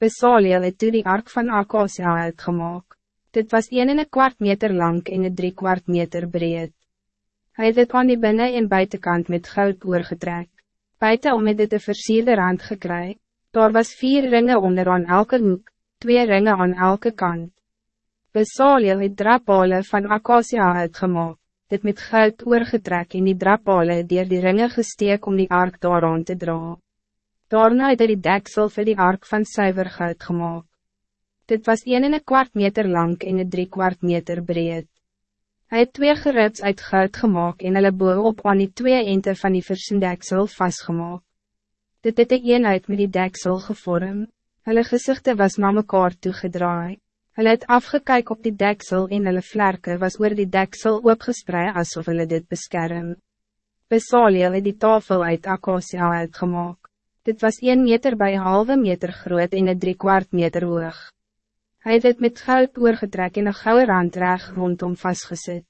Besaliel het toe die ark van Akasia uitgemaak. Dit was een en een kwart meter lang en een drie kwart meter breed. Hij het het aan die binnen- en buitenkant met goud oorgetrek. Buiten om het dit een versierde rand gekry. Daar was vier ringen onder aan elke hoek, twee ringen aan elke kant. Besaliel het drapale van Akasia uitgemaak, dit met goud oorgetrek en die drapale dier die ringen gesteek om die ark daaraan te dra. Daarna het hy die deksel vir die ark van suiver goud gemaakt. Dit was een en een kwart meter lang en een drie kwart meter breed. Hij het twee geribs uit goud gemaakt en hulle boe op aan die twee ente van die versendeksel vastgemaakt. Dit het een eenheid met die deksel gevorm. Hulle gezichten was na mekaar toegedraai. Hulle het afgekyk op die deksel en hulle vlerke was oor die deksel opgespreid alsof hulle dit beskerm. Besaliel het die tafel uit akasia uitgemaak. Dit was 1 meter bij halve meter groot en een drie kwart meter hoog. Hij het het met goud oorgetrek en een gouden rand reg rondom vastgezet.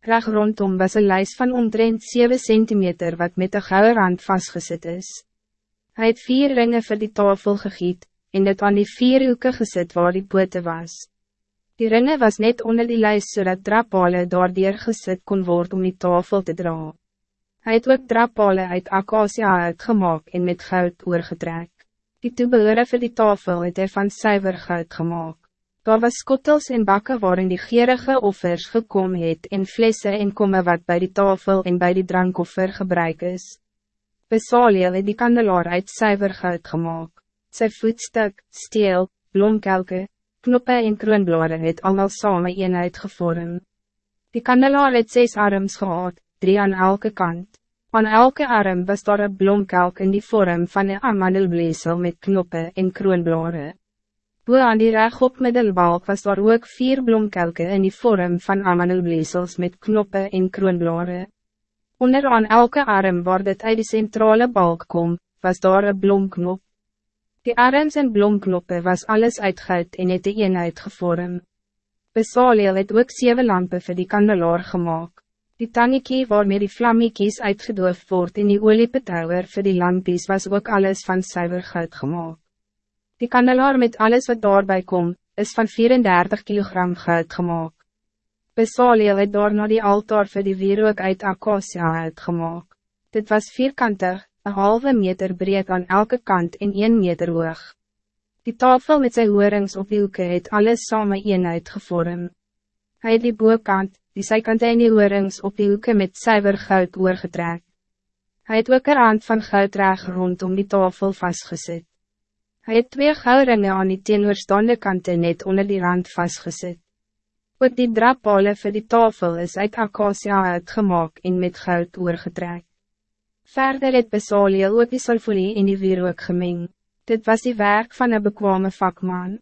Reg rondom was een lijst van omtrent 7 centimeter wat met een gouden rand vastgezet is. Hij het vier ringen voor die tafel gegiet, en dit aan die vier hoeken gezet waar die pote was. Die ringen was net onder die lijst zodat drapale daardier gezet kon worden om die tafel te dragen. Hij het ook drapale uit akasia uitgemaak en met goud oorgetrek. Die toebehore vir die tafel het hy van suiver goud gemaakt. Daar was skottels en bakken waarin die gierige offers gekom het en flessen en komme wat bij die tafel en bij die drankoffer gebruik is. Besaliel het die kandelaar uit suiver goud gemaakt. Sy voetstuk, steel, blomkelke, knoppe en kroonblare het allemaal samen eenheid gevorm. Die kandelaar het zes arms gehad, drie aan elke kant. Aan elke arm was daar een blomkelk in die vorm van een amandelbleesel met knoppen en kroonblare. Boe aan die rechtop middelbalk was daar ook vier blomkelke in die vorm van amandelbleesels met knoppen en kroonblare. Onder aan elke arm waar dit uit die centrale balk kom, was daar een blomknop. Die arms en blomknoppen was alles uitguit en het die eenheid gevorm. Besaliel het ook zeven lampen voor die kandelaar gemaakt. Die tangekie waarmee die vlammekies uitgedoof wordt in die oliepetouwer voor die lampies was ook alles van suiver goud gemaakt. Die kandelaar met alles wat daarbij komt, is van 34 kilogram goud gemaakt. Besaliel het daar na die altaar voor die wierook uit Acacia uitgemaakt. Dit was vierkantig, een halve meter breed aan elke kant en 1 meter hoog. Die tafel met zijn hoorings op die hoeke het alles samen eenheid gevormd. Hij het die boekant, die zijkant en die oorings op die hoeken met zuiver goud oorgetrek. Hij het ook een rand van goud reg rondom die tafel vastgezet. Hij het twee goudringe aan die teenoorstaande kante net onder die rand vastgezet. Ook die drappale voor die tafel is uit acacia uitgemaak en met goud oorgetrek. Verder het Besaliel ook die sulfolie in die wierook gemeng. Dit was die werk van een bekwame vakman.